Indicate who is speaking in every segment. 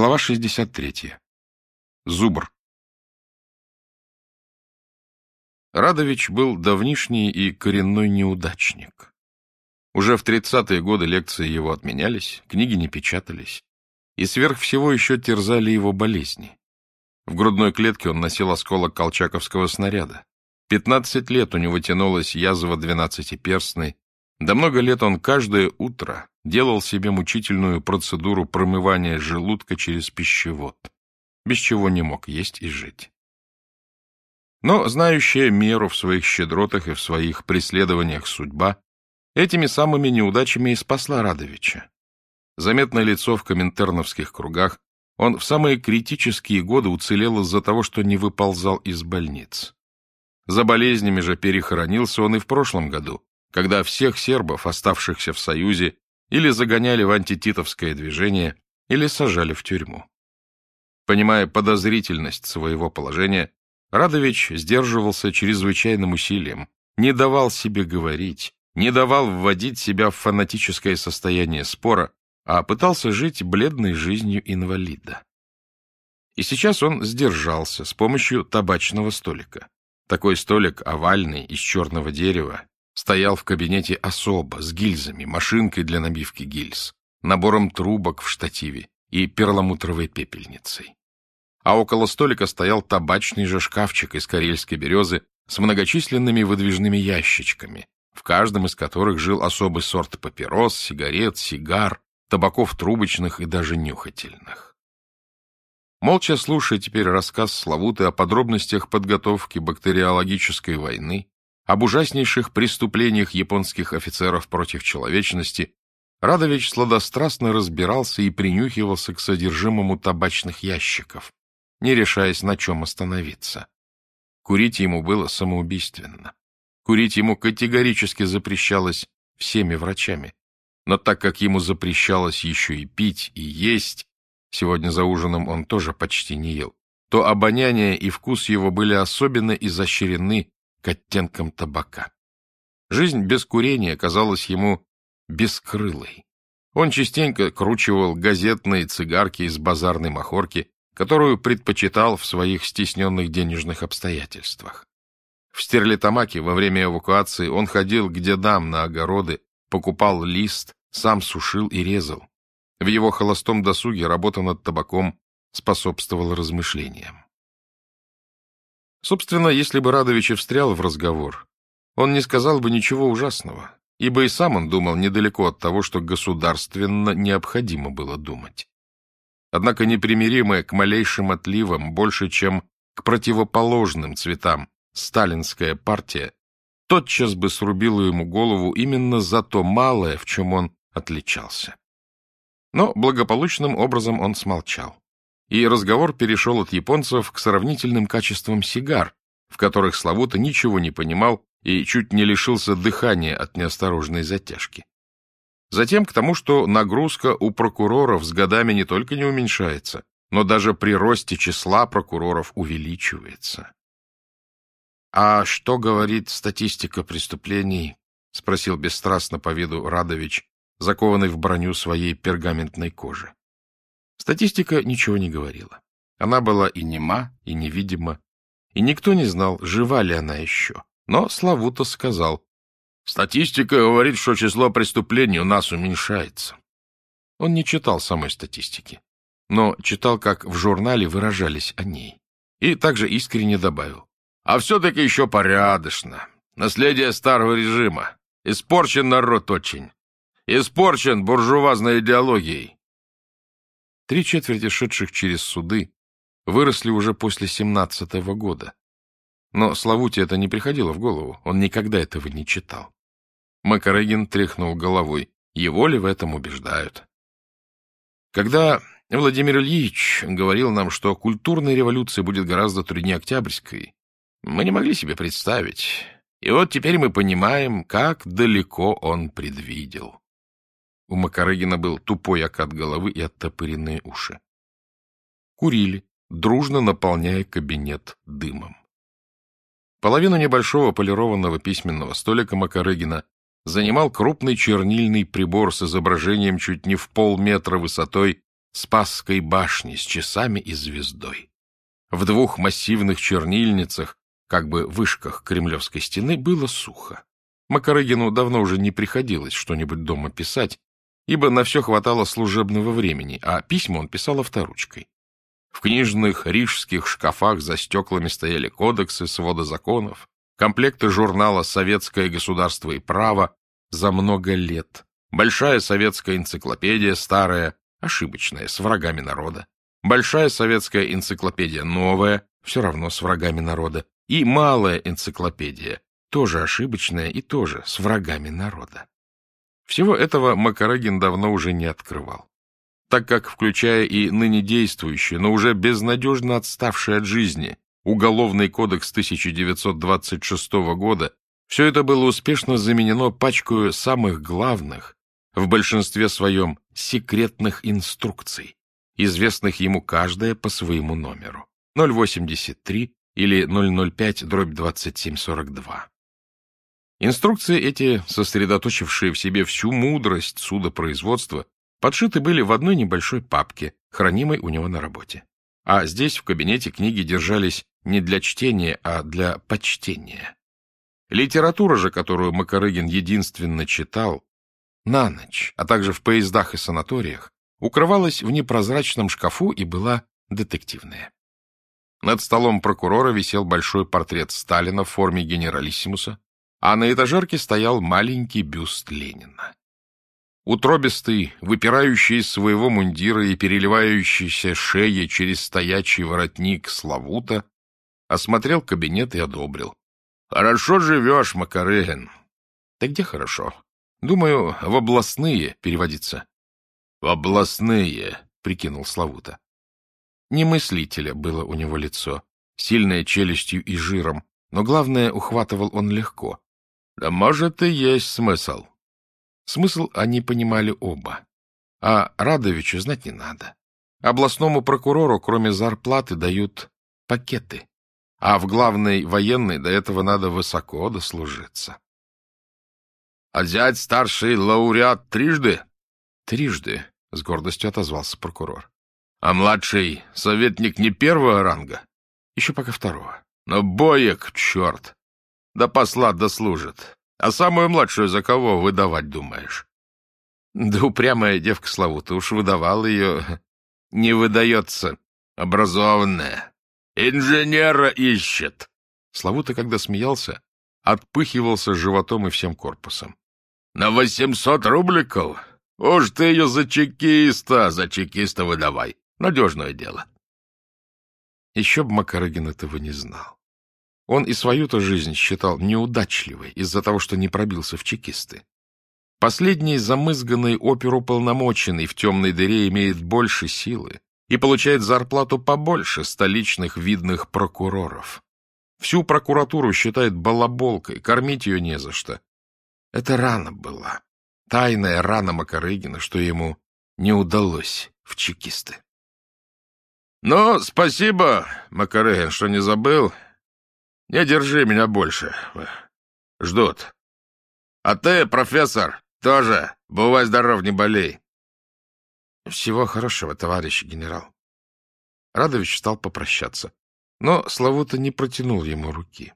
Speaker 1: Глава 63. Зубр. Радович был давнишний и коренной неудачник. Уже в тридцатые годы лекции его отменялись, книги не печатались, и сверх всего еще терзали его болезни. В грудной клетке он носил осколок колчаковского снаряда. Пятнадцать лет у него тянулась язва двенадцатиперстной, да много лет он каждое утро делал себе мучительную процедуру промывания желудка через пищевод, без чего не мог есть и жить. Но знающая меру в своих щедротах и в своих преследованиях судьба этими самыми неудачами и спасла Радовича. Заметное лицо в коминтерновских кругах, он в самые критические годы уцелел из-за того, что не выползал из больниц. За болезнями же перехоронился он и в прошлом году, когда всех сербов, оставшихся в Союзе, или загоняли в антититовское движение, или сажали в тюрьму. Понимая подозрительность своего положения, Радович сдерживался чрезвычайным усилием, не давал себе говорить, не давал вводить себя в фанатическое состояние спора, а пытался жить бледной жизнью инвалида. И сейчас он сдержался с помощью табачного столика. Такой столик овальный, из черного дерева, стоял в кабинете особо, с гильзами, машинкой для набивки гильз, набором трубок в штативе и перламутровой пепельницей. А около столика стоял табачный же шкафчик из карельской березы с многочисленными выдвижными ящичками, в каждом из которых жил особый сорт папирос, сигарет, сигар, табаков трубочных и даже нюхательных. Молча слушая теперь рассказ Славуты о подробностях подготовки бактериологической войны, об ужаснейших преступлениях японских офицеров против человечности, Радович сладострастно разбирался и принюхивался к содержимому табачных ящиков, не решаясь на чем остановиться. Курить ему было самоубийственно. Курить ему категорически запрещалось всеми врачами. Но так как ему запрещалось еще и пить, и есть, сегодня за ужином он тоже почти не ел, то обоняние и вкус его были особенно изощрены к оттенкам табака. Жизнь без курения казалась ему бескрылой. Он частенько кручивал газетные цигарки из базарной махорки, которую предпочитал в своих стесненных денежных обстоятельствах. В Стерлитамаке во время эвакуации он ходил к дедам на огороды, покупал лист, сам сушил и резал. В его холостом досуге работа над табаком способствовала размышлениям. Собственно, если бы Радович и встрял в разговор, он не сказал бы ничего ужасного, ибо и сам он думал недалеко от того, что государственно необходимо было думать. Однако непримиримая к малейшим отливам больше, чем к противоположным цветам сталинская партия тотчас бы срубила ему голову именно за то малое, в чем он отличался. Но благополучным образом он смолчал и разговор перешел от японцев к сравнительным качествам сигар, в которых Славута ничего не понимал и чуть не лишился дыхания от неосторожной затяжки. Затем к тому, что нагрузка у прокуроров с годами не только не уменьшается, но даже при росте числа прокуроров увеличивается. — А что говорит статистика преступлений? — спросил бесстрастно по виду Радович, закованный в броню своей пергаментной кожи. Статистика ничего не говорила. Она была и нема, и невидима, и никто не знал, жива ли она еще. Но Славута сказал, «Статистика говорит, что число преступлений у нас уменьшается». Он не читал самой статистики, но читал, как в журнале выражались о ней. И также искренне добавил, «А все-таки еще порядочно. Наследие старого режима. Испорчен народ очень. Испорчен буржуазной идеологией. Три четверти шедших через суды выросли уже после семнадцатого года. Но Славуте это не приходило в голову, он никогда этого не читал. Макарегин тряхнул головой. Его ли в этом убеждают? Когда Владимир Ильич говорил нам, что культурная революция будет гораздо труднее Октябрьской, мы не могли себе представить. И вот теперь мы понимаем, как далеко он предвидел. У Макарыгина был тупой окат головы и оттопыренные уши. Курили, дружно наполняя кабинет дымом. Половину небольшого полированного письменного столика Макарыгина занимал крупный чернильный прибор с изображением чуть не в полметра высотой Спасской башни с часами и звездой. В двух массивных чернильницах, как бы вышках Кремлевской стены, было сухо. Макарыгину давно уже не приходилось что-нибудь дома писать, ибо на все хватало служебного времени, а письма он писал авторучкой. В книжных рижских шкафах за стеклами стояли кодексы, своды законов, комплекты журнала «Советское государство и право» за много лет, большая советская энциклопедия старая, ошибочная, с врагами народа, большая советская энциклопедия новая, все равно с врагами народа, и малая энциклопедия, тоже ошибочная и тоже с врагами народа. Всего этого Макарагин давно уже не открывал так как, включая и ныне действующий, но уже безнадежно отставший от жизни, Уголовный кодекс 1926 года, все это было успешно заменено пачкой самых главных, в большинстве своем секретных инструкций, известных ему каждая по своему номеру 083 или 005 дробь 2742. Инструкции эти, сосредоточившие в себе всю мудрость судопроизводства, Подшиты были в одной небольшой папке, хранимой у него на работе. А здесь, в кабинете, книги держались не для чтения, а для почтения. Литература же, которую Макарыгин единственно читал, на ночь, а также в поездах и санаториях, укрывалась в непрозрачном шкафу и была детективная. Над столом прокурора висел большой портрет Сталина в форме генералиссимуса, а на этажерке стоял маленький бюст Ленина. Утробистый, выпирающий из своего мундира и переливающийся шеей через стоячий воротник Славута, осмотрел кабинет и одобрил. — Хорошо живешь, Макарыгин. — Да где хорошо? Думаю, в областные переводится. — В областные, — прикинул Славута. Немыслителя было у него лицо, сильное челюстью и жиром, но, главное, ухватывал он легко. Да может и есть смысл. Смысл они понимали оба. А Радовичу знать не надо. Областному прокурору, кроме зарплаты, дают пакеты. А в главной военной до этого надо высоко дослужиться. — А зять старший лауреат трижды? — Трижды, — с гордостью отозвался прокурор. — А младший советник не первого ранга? — Еще пока второго. — Но боек, черт! До посла дослужит. А самую младшую за кого выдавать думаешь? Да упрямая девка Славута, уж выдавал ее. Не выдается. Образованная. Инженера ищет. Славута, когда смеялся, отпыхивался животом и всем корпусом. На восемьсот рубликов? Уж ты ее за чекиста, за чекиста выдавай. Надежное дело. Еще б Макарыгин этого не знал. Он и свою-то жизнь считал неудачливой из-за того, что не пробился в чекисты. Последний замызганный оперуполномоченный в темной дыре имеет больше силы и получает зарплату побольше столичных видных прокуроров. Всю прокуратуру считает балаболкой, кормить ее не за что. Это рана была, тайная рана Макарыгина, что ему не удалось в чекисты. — Ну, спасибо, Макарыгин, что не забыл. Не держи меня больше. Ждут. А ты, профессор, тоже. Бывай здоров, не болей. Всего хорошего, товарищ генерал. Радович стал попрощаться. Но Славута не протянул ему руки.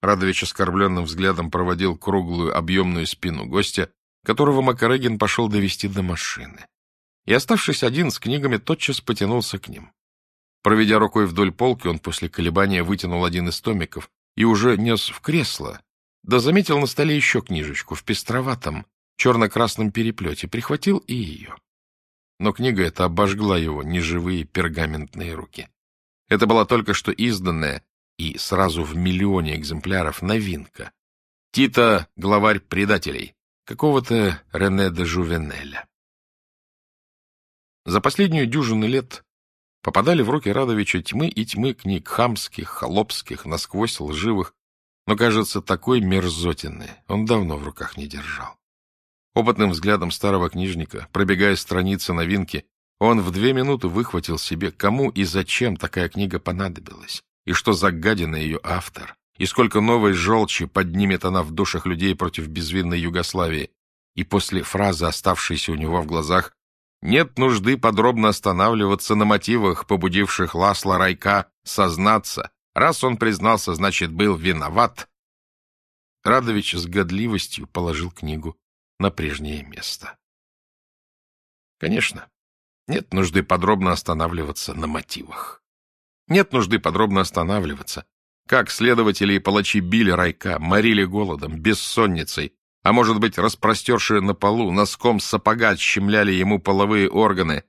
Speaker 1: Радович оскорбленным взглядом проводил круглую объемную спину гостя, которого Макарегин пошел довести до машины. И, оставшись один с книгами, тотчас потянулся к ним. Проведя рукой вдоль полки, он после колебания вытянул один из томиков и уже нес в кресло, да заметил на столе еще книжечку в пестроватом, черно-красном переплете, прихватил и ее. Но книга эта обожгла его неживые пергаментные руки. Это была только что изданная и сразу в миллионе экземпляров новинка. Тита — главарь предателей, какого-то Рене де Жувенеля. За последнюю дюжину лет Попадали в руки Радовича тьмы и тьмы книг хамских, холопских, насквозь лживых, но, кажется, такой мерзотины он давно в руках не держал. Опытным взглядом старого книжника, пробегая страницы новинки, он в две минуты выхватил себе, кому и зачем такая книга понадобилась, и что за гадина ее автор, и сколько новой желчи поднимет она в душах людей против безвинной Югославии, и после фразы, оставшейся у него в глазах, Нет нужды подробно останавливаться на мотивах, побудивших Ласла Райка сознаться. Раз он признался, значит, был виноват. Радович с годливостью положил книгу на прежнее место. Конечно, нет нужды подробно останавливаться на мотивах. Нет нужды подробно останавливаться, как следователи и палачи били Райка, морили голодом, бессонницей, а может быть, распростершие на полу, носком сапога щемляли ему половые органы.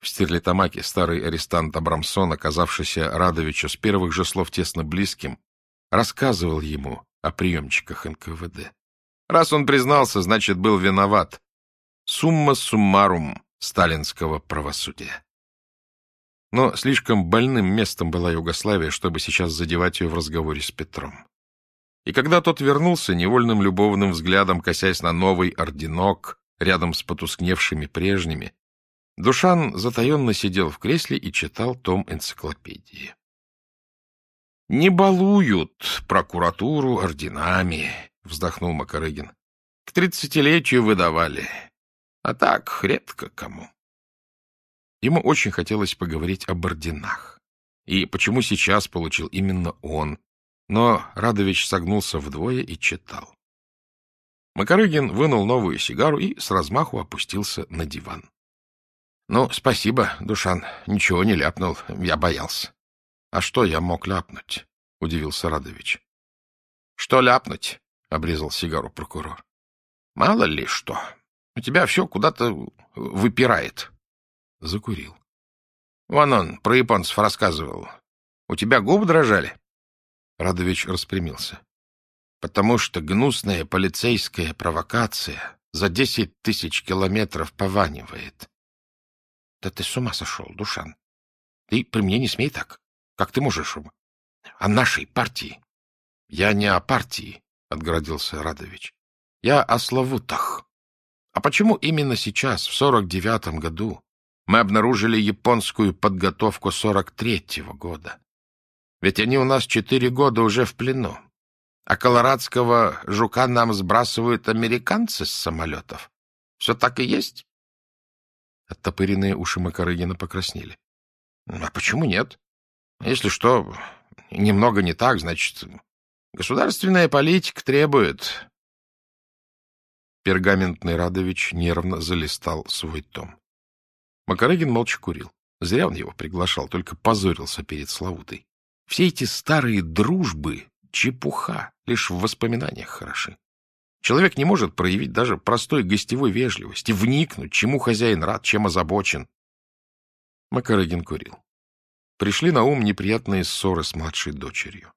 Speaker 1: В Стерлитамаке старый арестант Абрамсон, оказавшийся Радовичу с первых же слов тесно близким, рассказывал ему о приемчиках НКВД. Раз он признался, значит, был виноват. Сумма суммарум сталинского правосудия. Но слишком больным местом была Югославия, чтобы сейчас задевать ее в разговоре с Петром. И когда тот вернулся, невольным любовным взглядом косясь на новый орденок рядом с потускневшими прежними, Душан затаенно сидел в кресле и читал том энциклопедии. — Не балуют прокуратуру орденами, — вздохнул Макарыгин. — К тридцатилетию выдавали, а так редко кому. Ему очень хотелось поговорить об орденах. И почему сейчас получил именно он, но Радович согнулся вдвое и читал. Макарыгин вынул новую сигару и с размаху опустился на диван. — Ну, спасибо, Душан, ничего не ляпнул, я боялся. — А что я мог ляпнуть? — удивился Радович. — Что ляпнуть? — обрезал сигару прокурор. — Мало ли что. У тебя все куда-то выпирает. Закурил. — Вон он про японцев рассказывал. У тебя губы дрожали? Радович распрямился. Потому что гнусная полицейская провокация за десять тысяч километров пованивает. Да ты с ума сошел, Душан. Ты при мне не смей так. Как ты можешь? О нашей партии. Я не о партии, — отгородился Радович. Я о Славутах. А почему именно сейчас, в сорок девятом году, мы обнаружили японскую подготовку сорок третьего года? Ведь они у нас четыре года уже в плену. А колорадского жука нам сбрасывают американцы с самолетов. Все так и есть? Оттопыренные уши Макарыгина покраснели. — А почему нет? Если что, немного не так, значит, государственная политика требует... Пергаментный Радович нервно залистал свой том. Макарыгин молча курил. Зря он его приглашал, только позорился перед Славутой. Все эти старые дружбы — чепуха, лишь в воспоминаниях хороши. Человек не может проявить даже простой гостевой вежливости, вникнуть, чему хозяин рад, чем озабочен. Макарыгин курил. Пришли на ум неприятные ссоры с младшей дочерью.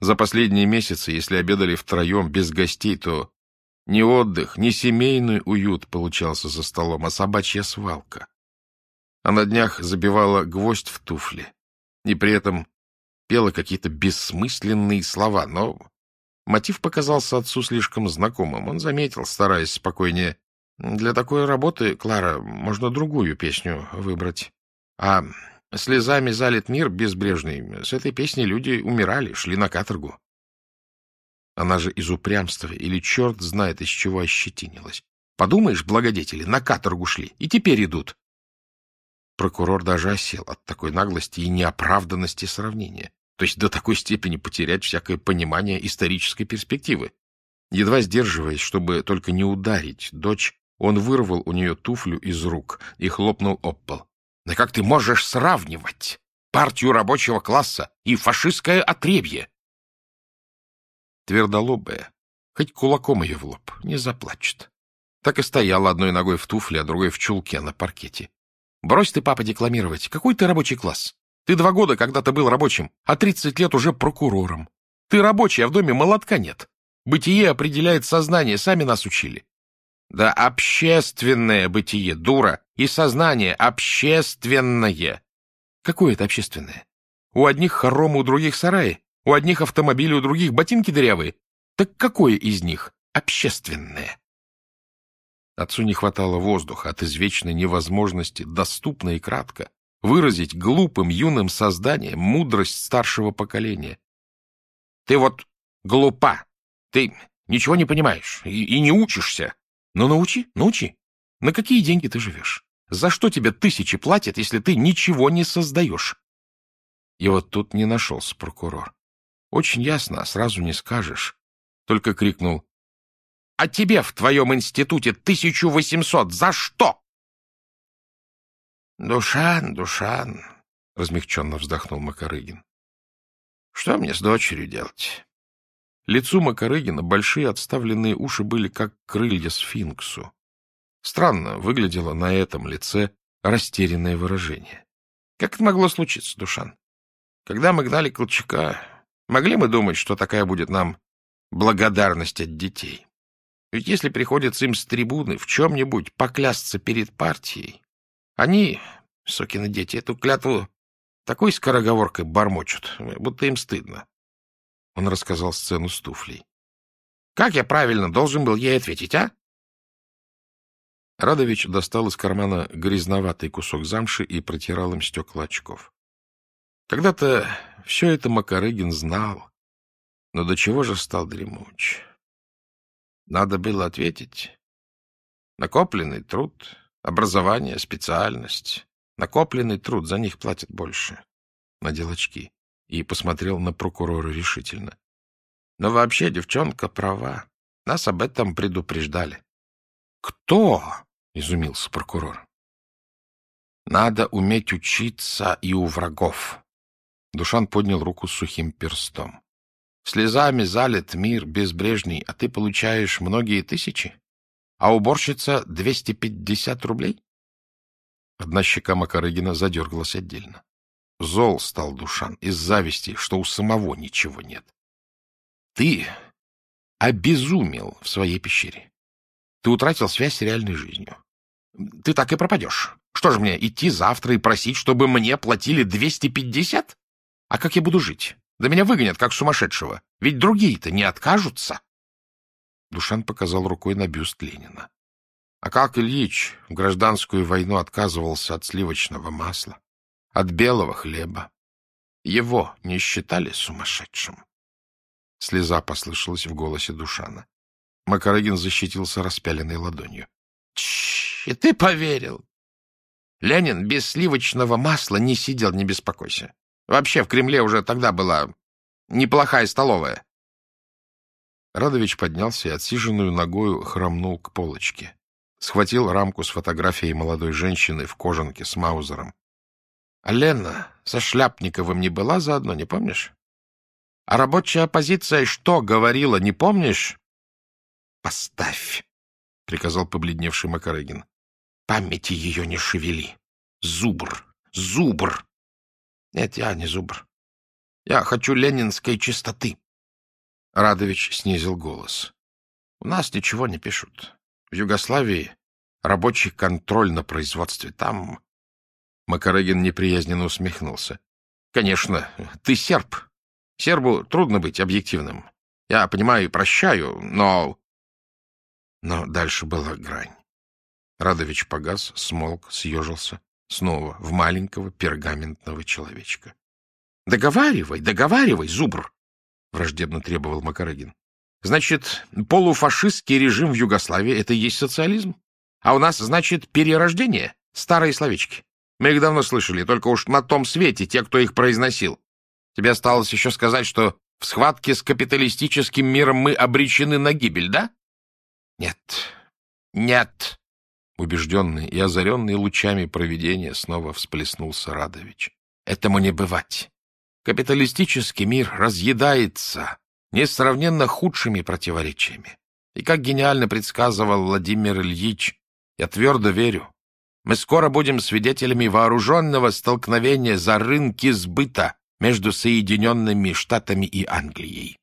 Speaker 1: За последние месяцы, если обедали втроем без гостей, то ни отдых, ни семейный уют получался за столом, а собачья свалка. А на днях забивала гвоздь в туфли, и при этом пела какие-то бессмысленные слова, но мотив показался отцу слишком знакомым. Он заметил, стараясь спокойнее, «Для такой работы, Клара, можно другую песню выбрать. А «Слезами залит мир безбрежный» с этой песней люди умирали, шли на каторгу. Она же из упрямства или черт знает, из чего ощетинилась. Подумаешь, благодетели, на каторгу шли, и теперь идут. Прокурор даже осел от такой наглости и неоправданности сравнения, то есть до такой степени потерять всякое понимание исторической перспективы. Едва сдерживаясь, чтобы только не ударить дочь, он вырвал у нее туфлю из рук и хлопнул об пол. — Да как ты можешь сравнивать партию рабочего класса и фашистское отребье? Твердолобая, хоть кулаком ее в лоб, не заплачет. Так и стояла одной ногой в туфле, а другой в чулке на паркете. Брось ты, папа, декламировать. Какой ты рабочий класс? Ты два года когда-то был рабочим, а тридцать лет уже прокурором. Ты рабочий, а в доме молотка нет. Бытие определяет сознание, сами нас учили. Да общественное бытие, дура, и сознание общественное. Какое это общественное? У одних хоромы, у других сараи, у одних автомобили, у других ботинки дырявые. Так какое из них общественное? Отцу не хватало воздуха от извечной невозможности доступно и кратко выразить глупым юным созданием мудрость старшего поколения. Ты вот глупа, ты ничего не понимаешь и, и не учишься. Но научи, научи. На какие деньги ты живешь? За что тебе тысячи платят, если ты ничего не создаешь? И вот тут не нашелся прокурор. Очень ясно, а сразу не скажешь. Только крикнул. — А тебе в твоем институте 1800 за что? — Душан, Душан, — размягченно вздохнул Макарыгин. — Что мне с дочерью делать? Лицу Макарыгина большие отставленные уши были как крылья сфинксу. Странно выглядело на этом лице растерянное выражение. Как это могло случиться, Душан? Когда мы гнали Колчака, могли мы думать, что такая будет нам благодарность от детей? Ведь если приходится им с трибуны в чем-нибудь поклясться перед партией, они, сукины дети, эту клятву такой скороговоркой бормочут, будто им стыдно. Он рассказал сцену с туфлей. — Как я правильно должен был ей ответить, а? Радович достал из кармана грязноватый кусок замши и протирал им стекла очков. Когда-то все это Макарыгин знал, но до чего же стал дремуч? Надо было ответить. Накопленный труд, образование, специальность. Накопленный труд, за них платят больше. Надел очки и посмотрел на прокурора решительно. Но вообще девчонка права. Нас об этом предупреждали. — Кто? — изумился прокурор. — Надо уметь учиться и у врагов. Душан поднял руку с сухим перстом. — Слезами залит мир безбрежный, а ты получаешь многие тысячи? А уборщица — двести пятьдесят рублей? Одна щека Макарыгина задергалась отдельно. Зол стал Душан из зависти, что у самого ничего нет. Ты обезумел в своей пещере. Ты утратил связь с реальной жизнью. Ты так и пропадешь. Что же мне, идти завтра и просить, чтобы мне платили 250? А как я буду жить? Да меня выгонят, как сумасшедшего. Ведь другие-то не откажутся. Душан показал рукой на бюст Ленина. А как Ильич в гражданскую войну отказывался от сливочного масла? от белого хлеба. Его не считали сумасшедшим. Слеза послышалась в голосе Душана. Макарыгин защитился распяленной ладонью. — Тш, и ты поверил? Ленин без сливочного масла не сидел, не беспокойся. Вообще в Кремле уже тогда была неплохая столовая. Радович поднялся и отсиженную ногою хромнул к полочке. Схватил рамку с фотографией молодой женщины в кожанке с маузером. А Лена со Шляпниковым не была заодно, не помнишь? А рабочая оппозиция что говорила, не помнишь? — Поставь, — приказал побледневший Макарыгин. — Памяти ее не шевели. Зубр, зубр. Нет, я не зубр. Я хочу ленинской чистоты. Радович снизил голос. У нас ничего не пишут. В Югославии рабочий контроль на производстве. Там Макарыгин неприязненно усмехнулся. — Конечно, ты серб. Сербу трудно быть объективным. Я понимаю и прощаю, но... Но дальше была грань. Радович погас, смолк, съежился. Снова в маленького пергаментного человечка. — Договаривай, договаривай, зубр! — враждебно требовал Макарыгин. — Значит, полуфашистский режим в Югославии — это и есть социализм? А у нас, значит, перерождение? Старые словечки. Мы их давно слышали, только уж на том свете те, кто их произносил. Тебе осталось еще сказать, что в схватке с капиталистическим миром мы обречены на гибель, да? Нет, нет. Убежденный и озаренный лучами провидения снова всплеснулся Радович. Этому не бывать. Капиталистический мир разъедается несравненно худшими противоречиями. И как гениально предсказывал Владимир Ильич, я твердо верю, мы скоро будем свидетелями вооруженного столкновения за рынки сбыта между Соединенными Штатами и Англией.